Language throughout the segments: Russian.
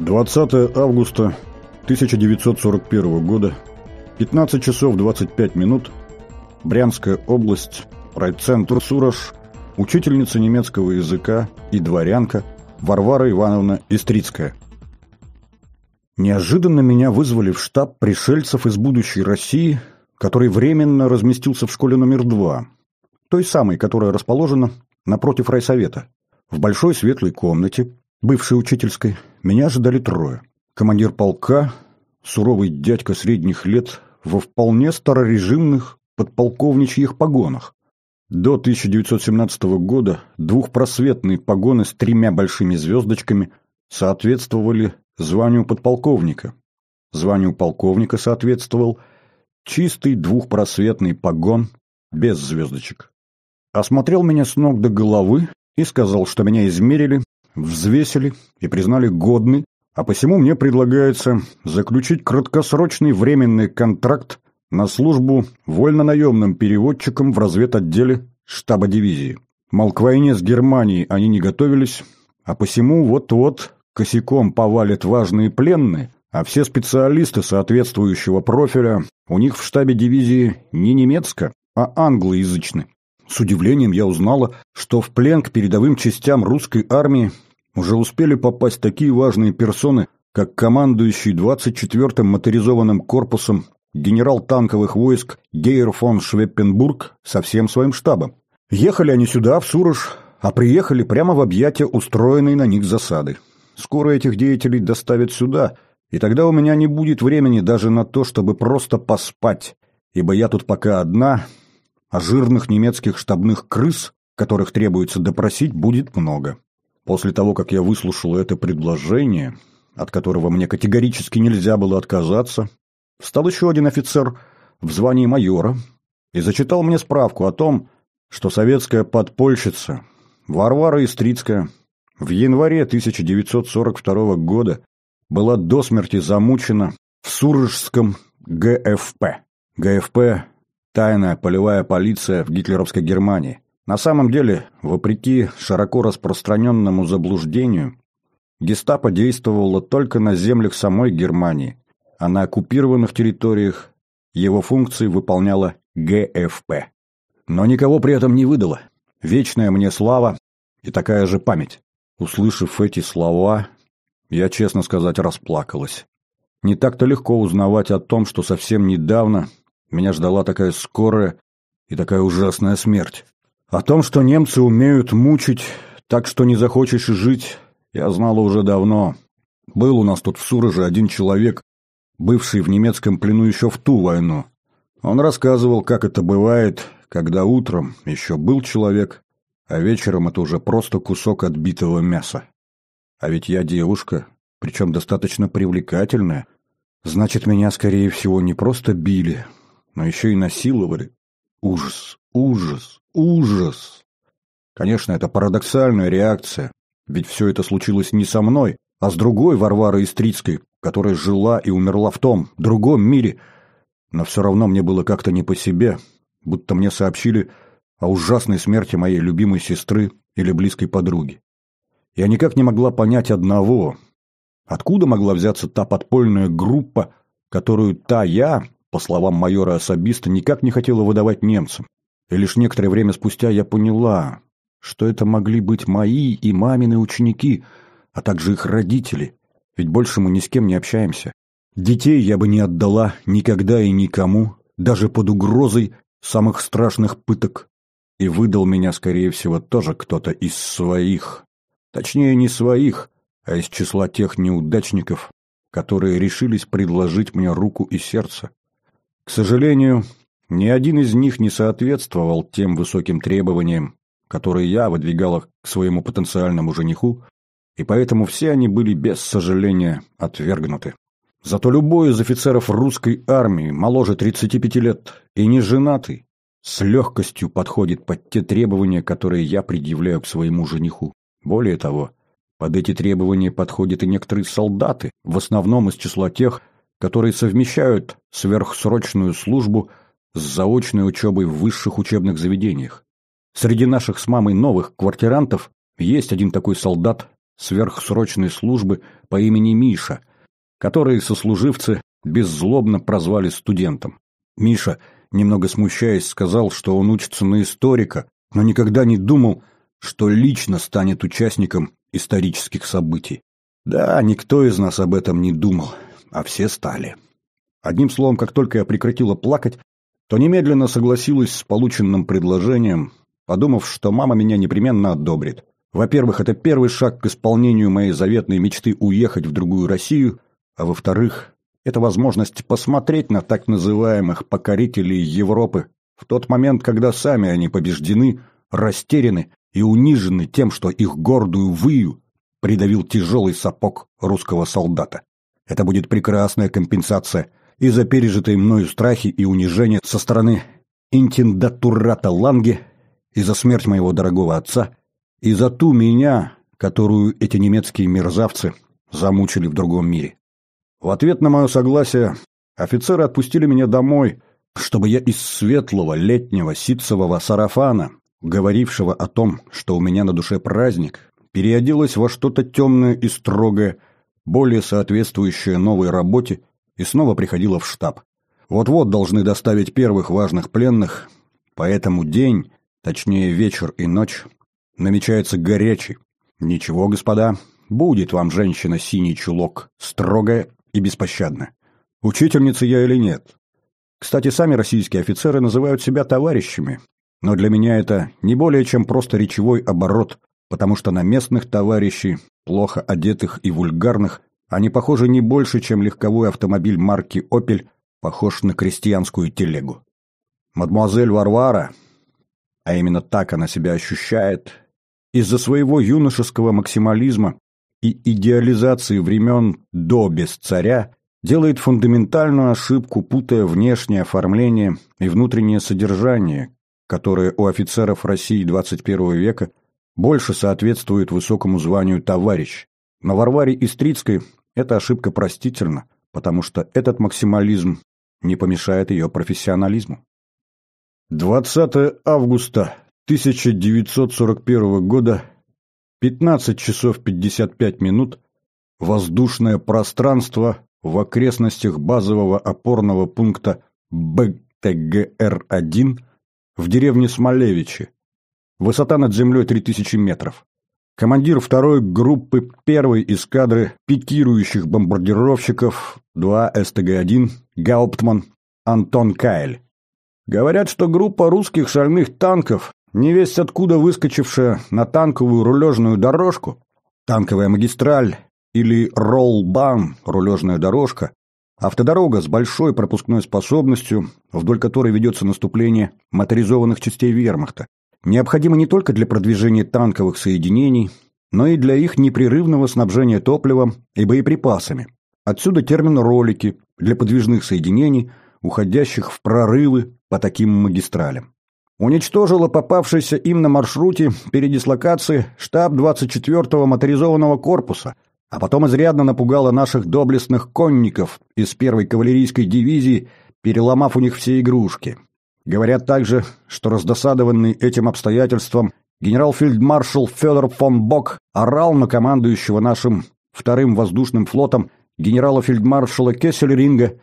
20 августа 1941 года, 15 часов 25 минут, Брянская область, райцентр Сураж, учительница немецкого языка и дворянка Варвара Ивановна Истрицкая. Неожиданно меня вызвали в штаб пришельцев из будущей России, который временно разместился в школе номер два, той самой, которая расположена напротив райсовета. В большой светлой комнате, бывшей учительской, меня ожидали трое. Командир полка, суровый дядька средних лет во вполне старорежимных подполковничьих погонах. До 1917 года двухпросветные погоны с тремя большими звездочками соответствовали званию подполковника. Званию полковника соответствовал чистый двухпросветный погон без звездочек. Осмотрел меня с ног до головы и сказал, что меня измерили, взвесили и признали годный, а посему мне предлагается заключить краткосрочный временный контракт на службу вольнонаемным переводчиком в разведотделе штаба дивизии. Мол, к войне с Германией они не готовились, а посему вот-вот косяком повалят важные пленные, а все специалисты соответствующего профиля у них в штабе дивизии не немецко, а англоязычны. С удивлением я узнала, что в плен к передовым частям русской армии уже успели попасть такие важные персоны, как командующий 24-м моторизованным корпусом генерал танковых войск Гейер фон Швеппенбург со всем своим штабом. Ехали они сюда, в Сурож, а приехали прямо в объятия устроенной на них засады. Скоро этих деятелей доставят сюда, и тогда у меня не будет времени даже на то, чтобы просто поспать, ибо я тут пока одна, а жирных немецких штабных крыс, которых требуется допросить, будет много. После того, как я выслушал это предложение, от которого мне категорически нельзя было отказаться, встал еще один офицер в звании майора и зачитал мне справку о том, что советская подпольщица Варвара Истрицкая в январе 1942 года была до смерти замучена в Суржском ГФП. ГФП – тайная полевая полиция в гитлеровской Германии. На самом деле, вопреки широко распространенному заблуждению, гестапо действовало только на землях самой Германии, а на оккупированных территориях его функции выполняла ГФП. Но никого при этом не выдало. Вечная мне слава и такая же память. Услышав эти слова, я, честно сказать, расплакалась. Не так-то легко узнавать о том, что совсем недавно меня ждала такая скорая и такая ужасная смерть. О том, что немцы умеют мучить так, что не захочешь жить, я знала уже давно. Был у нас тут в Суроже один человек, бывший в немецком плену еще в ту войну. Он рассказывал, как это бывает, когда утром еще был человек, а вечером это уже просто кусок отбитого мяса. А ведь я девушка, причем достаточно привлекательная. Значит, меня, скорее всего, не просто били, но еще и насиловали. Ужас, ужас, ужас. Конечно, это парадоксальная реакция, ведь все это случилось не со мной, а с другой Варварой Истрицкой, которая жила и умерла в том, другом мире. Но все равно мне было как-то не по себе, будто мне сообщили о ужасной смерти моей любимой сестры или близкой подруги. Я никак не могла понять одного. Откуда могла взяться та подпольная группа, которую та я, по словам майора-особиста, никак не хотела выдавать немцам? И лишь некоторое время спустя я поняла, что это могли быть мои и мамины ученики, а также их родители, ведь больше мы ни с кем не общаемся. Детей я бы не отдала никогда и никому, даже под угрозой самых страшных пыток. И выдал меня, скорее всего, тоже кто-то из своих. Точнее, не своих, а из числа тех неудачников, которые решились предложить мне руку и сердце. К сожалению, ни один из них не соответствовал тем высоким требованиям, которые я выдвигала к своему потенциальному жениху, и поэтому все они были без сожаления отвергнуты. Зато любой из офицеров русской армии моложе 35 лет и не женатый с легкостью подходит под те требования, которые я предъявляю к своему жениху. Более того, под эти требования подходят и некоторые солдаты, в основном из числа тех, которые совмещают сверхсрочную службу с заочной учебой в высших учебных заведениях. Среди наших с мамой новых квартирантов есть один такой солдат, сверхсрочной службы по имени Миша, который сослуживцы беззлобно прозвали студентом. Миша, немного смущаясь, сказал, что он учится на историка, но никогда не думал, что лично станет участником исторических событий. Да, никто из нас об этом не думал, а все стали. Одним словом, как только я прекратила плакать, то немедленно согласилась с полученным предложением, подумав, что мама меня непременно одобрит. Во-первых, это первый шаг к исполнению моей заветной мечты уехать в другую Россию, а во-вторых, это возможность посмотреть на так называемых покорителей Европы в тот момент, когда сами они побеждены, растеряны и унижены тем, что их гордую выю придавил тяжелый сапог русского солдата. Это будет прекрасная компенсация и за пережитые мною страхи и унижения со стороны интендатурата Ланге, и за смерть моего дорогого отца, и за ту меня, которую эти немецкие мерзавцы замучили в другом мире. В ответ на мое согласие офицеры отпустили меня домой, чтобы я из светлого летнего ситцевого сарафана, говорившего о том, что у меня на душе праздник, переоделась во что-то темное и строгое, более соответствующее новой работе, и снова приходила в штаб. Вот-вот должны доставить первых важных пленных, поэтому день, точнее вечер и ночь, намечается горячий. Ничего, господа, будет вам женщина синий чулок, строгая и беспощадная. Учительница я или нет? Кстати, сами российские офицеры называют себя товарищами, но для меня это не более чем просто речевой оборот, потому что на местных товарищей, плохо одетых и вульгарных, они похожи не больше, чем легковой автомобиль марки «Опель» похож на крестьянскую телегу. Мадемуазель Варвара, а именно так она себя ощущает, из-за своего юношеского максимализма и идеализации времен до без царя делает фундаментальную ошибку, путая внешнее оформление и внутреннее содержание, которое у офицеров России 21 века больше соответствует высокому званию «товарищ». Но Варваре Истрицкой эта ошибка простительна, потому что этот максимализм не помешает ее профессионализму. 20 августа 1941 года, 15 часов 55 минут, воздушное пространство в окрестностях базового опорного пункта БТГР-1 в деревне Смолевичи. Высота над землей 3000 метров. Командир второй группы первой эскадры пикирующих бомбардировщиков 2 СТГ-1 Гауптман Антон Кайль. Говорят, что группа русских шальных танков, невесть откуда выскочившая на танковую рулежную дорожку, танковая магистраль или роллбан, рулежная дорожка, автодорога с большой пропускной способностью, вдоль которой ведется наступление моторизованных частей вермахта, необходимо не только для продвижения танковых соединений, но и для их непрерывного снабжения топливом и боеприпасами. Отсюда термин «ролики» для подвижных соединений, уходящих в прорывы по таким магистралям. Уничтожила попавшийся им на маршруте передислокации штаб 24-го моторизованного корпуса, а потом изрядно напугала наших доблестных конников из первой кавалерийской дивизии, переломав у них все игрушки. Говорят также, что раздосадованный этим обстоятельством генерал-фельдмаршал Федор фон Бок орал на командующего нашим вторым воздушным флотом генерала-фельдмаршала Кессельринга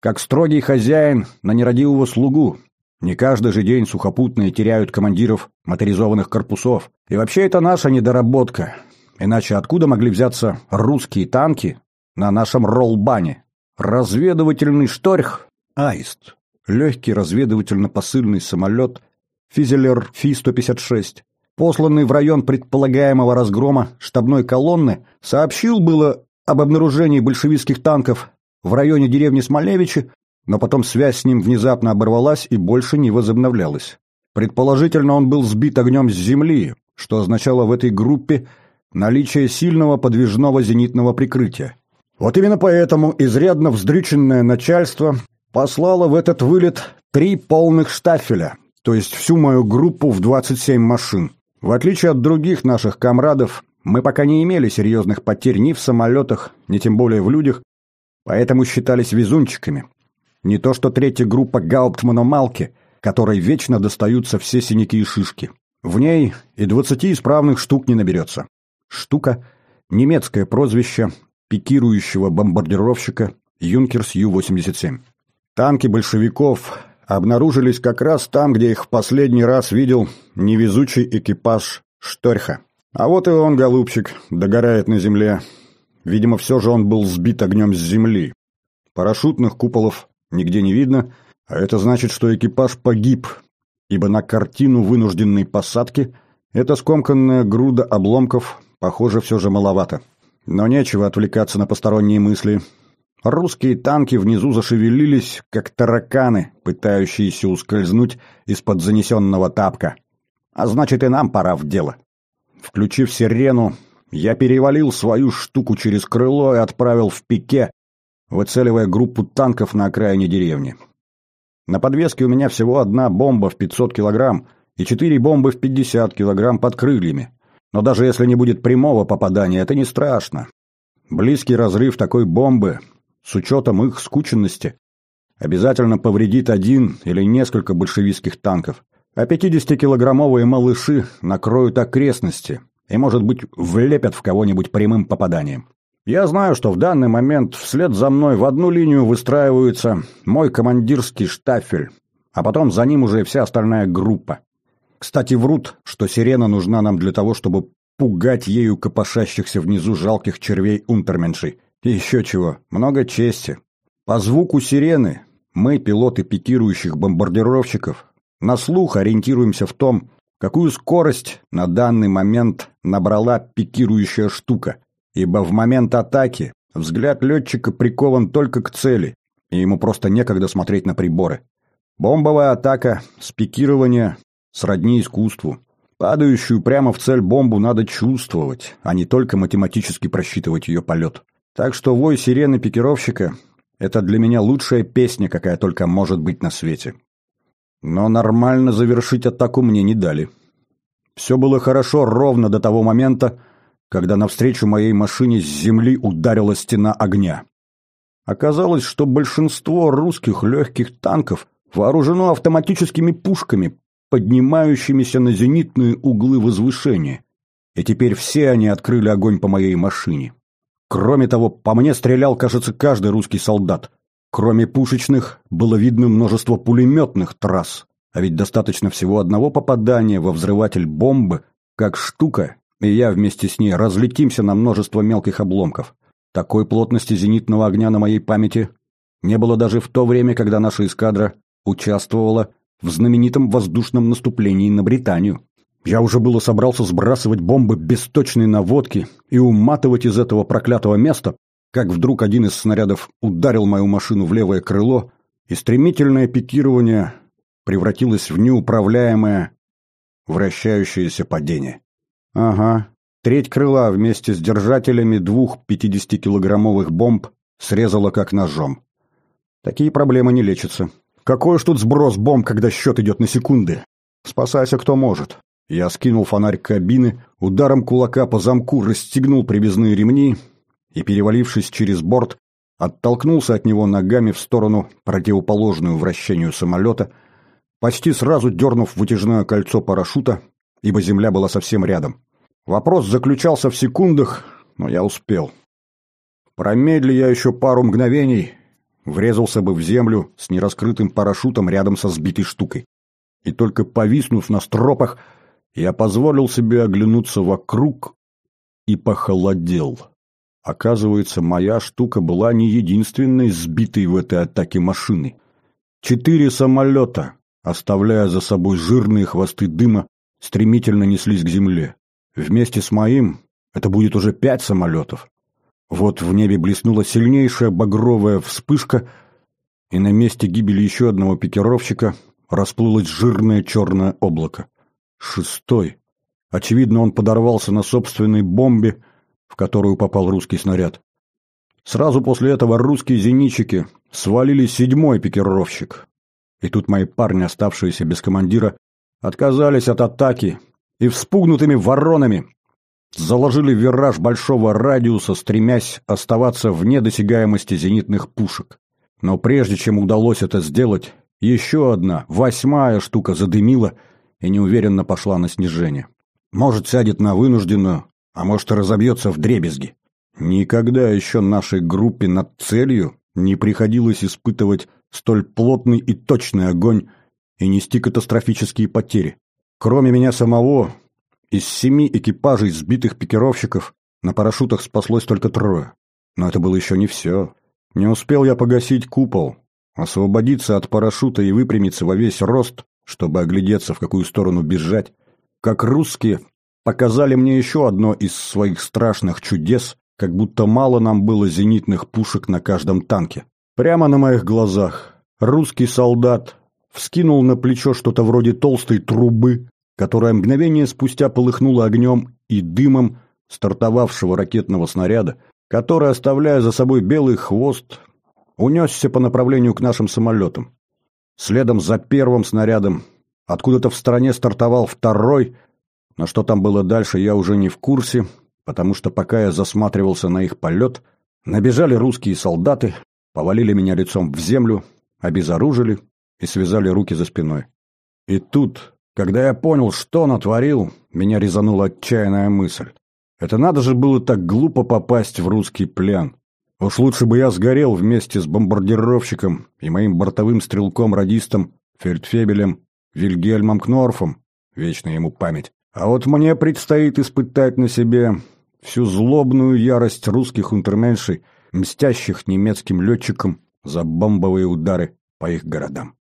как строгий хозяин на нерадивого слугу. Не каждый же день сухопутные теряют командиров моторизованных корпусов. И вообще это наша недоработка. Иначе откуда могли взяться русские танки на нашем роллбане? Разведывательный шторх — аист легкий разведывательно-посыльный самолет «Физелер Фи-156», посланный в район предполагаемого разгрома штабной колонны, сообщил было об обнаружении большевистских танков в районе деревни Смолевичи, но потом связь с ним внезапно оборвалась и больше не возобновлялась. Предположительно, он был сбит огнем с земли, что означало в этой группе наличие сильного подвижного зенитного прикрытия. Вот именно поэтому изрядно вздрюченное начальство послала в этот вылет три полных штафеля, то есть всю мою группу в 27 машин. В отличие от других наших комрадов, мы пока не имели серьезных потерь ни в самолетах, ни тем более в людях, поэтому считались везунчиками. Не то что третья группа Гауптмана Малки, которой вечно достаются все синяки и шишки. В ней и двадцати исправных штук не наберется. Штука немецкое прозвище пикирующего бомбардировщика «Юнкерс Ю-87». Танки большевиков обнаружились как раз там, где их в последний раз видел невезучий экипаж Шторха. А вот и он, голубчик, догорает на земле. Видимо, все же он был сбит огнем с земли. Парашютных куполов нигде не видно, а это значит, что экипаж погиб, ибо на картину вынужденной посадки эта скомканная груда обломков, похоже, все же маловато. Но нечего отвлекаться на посторонние мысли. Русские танки внизу зашевелились, как тараканы, пытающиеся ускользнуть из-под занесенного тапка. А значит, и нам пора в дело. Включив сирену, я перевалил свою штуку через крыло и отправил в пике, выцеливая группу танков на окраине деревни. На подвеске у меня всего одна бомба в 500 килограмм и четыре бомбы в 50 килограмм под крыльями. Но даже если не будет прямого попадания, это не страшно. Близкий разрыв такой бомбы, с учетом их скученности, обязательно повредит один или несколько большевистских танков. А 50-килограммовые малыши накроют окрестности и, может быть, влепят в кого-нибудь прямым попаданием. Я знаю, что в данный момент вслед за мной в одну линию выстраивается мой командирский штафель, а потом за ним уже вся остальная группа. Кстати, врут, что сирена нужна нам для того, чтобы пугать ею копошащихся внизу жалких червей унтерменшей. Еще чего, много чести. По звуку сирены мы, пилоты пикирующих бомбардировщиков, на слух ориентируемся в том, какую скорость на данный момент набрала пикирующая штука, ибо в момент атаки взгляд летчика прикован только к цели, и ему просто некогда смотреть на приборы. Бомбовая атака с пикирования сродни искусству. Падающую прямо в цель бомбу надо чувствовать, а не только математически просчитывать ее полет. Так что вой сирены пикировщика — это для меня лучшая песня, какая только может быть на свете. Но нормально завершить атаку мне не дали. Все было хорошо ровно до того момента, когда навстречу моей машине с земли ударила стена огня. Оказалось, что большинство русских легких танков вооружено автоматическими пушками, поднимающимися на зенитные углы возвышения, и теперь все они открыли огонь по моей машине. Кроме того, по мне стрелял, кажется, каждый русский солдат. Кроме пушечных, было видно множество пулеметных трасс, а ведь достаточно всего одного попадания во взрыватель бомбы, как штука, и я вместе с ней разлетимся на множество мелких обломков. Такой плотности зенитного огня на моей памяти не было даже в то время, когда наша эскадра участвовала в знаменитом воздушном наступлении на Британию. Я уже было собрался сбрасывать бомбы без точной наводки и уматывать из этого проклятого места, как вдруг один из снарядов ударил мою машину в левое крыло, и стремительное пикирование превратилось в неуправляемое вращающееся падение. Ага, треть крыла вместе с держателями двух 50-килограммовых бомб срезала как ножом. Такие проблемы не лечатся. Какой ж тут сброс бомб, когда счет идет на секунды? Спасайся кто может. Я скинул фонарь кабины, ударом кулака по замку расстегнул привязные ремни и, перевалившись через борт, оттолкнулся от него ногами в сторону, противоположную вращению самолета, почти сразу дернув вытяжное кольцо парашюта, ибо земля была совсем рядом. Вопрос заключался в секундах, но я успел. Промедли я еще пару мгновений, врезался бы в землю с нераскрытым парашютом рядом со сбитой штукой. И только повиснув на стропах, я позволил себе оглянуться вокруг и похолодел. Оказывается, моя штука была не единственной сбитой в этой атаке машины. Четыре самолета, оставляя за собой жирные хвосты дыма, стремительно неслись к земле. Вместе с моим это будет уже пять самолетов. Вот в небе блеснула сильнейшая багровая вспышка, и на месте гибели еще одного пикировщика расплылось жирное черное облако. Шестой. Очевидно, он подорвался на собственной бомбе, в которую попал русский снаряд. Сразу после этого русские зенитчики свалили седьмой пикировщик. И тут мои парни, оставшиеся без командира, отказались от атаки и вспугнутыми воронами заложили вираж большого радиуса, стремясь оставаться вне досягаемости зенитных пушек. Но прежде чем удалось это сделать, еще одна, восьмая штука задымила и неуверенно пошла на снижение. Может, сядет на вынужденную, а может и разобьется в дребезги. Никогда еще нашей группе над целью не приходилось испытывать столь плотный и точный огонь и нести катастрофические потери. Кроме меня самого, из семи экипажей сбитых пикировщиков на парашютах спаслось только трое. Но это было еще не все. Не успел я погасить купол, освободиться от парашюта и выпрямиться во весь рост, чтобы оглядеться, в какую сторону бежать, как русские показали мне еще одно из своих страшных чудес, как будто мало нам было зенитных пушек на каждом танке. Прямо на моих глазах русский солдат вскинул на плечо что-то вроде толстой трубы, которая мгновение спустя полыхнула огнем и дымом стартовавшего ракетного снаряда, который, оставляя за собой белый хвост, унесся по направлению к нашим самолетам. Следом за первым снарядом откуда-то в стороне стартовал второй, но что там было дальше, я уже не в курсе, потому что пока я засматривался на их полет, набежали русские солдаты, повалили меня лицом в землю, обезоружили и связали руки за спиной. И тут, когда я понял, что натворил, меня резанула отчаянная мысль. Это надо же было так глупо попасть в русский плен. Уж лучше бы я сгорел вместе с бомбардировщиком и моим бортовым стрелком-радистом Фельдфебелем Вильгельмом Кнорфом, вечная ему память. А вот мне предстоит испытать на себе всю злобную ярость русских унтерменшей, мстящих немецким летчикам за бомбовые удары по их городам.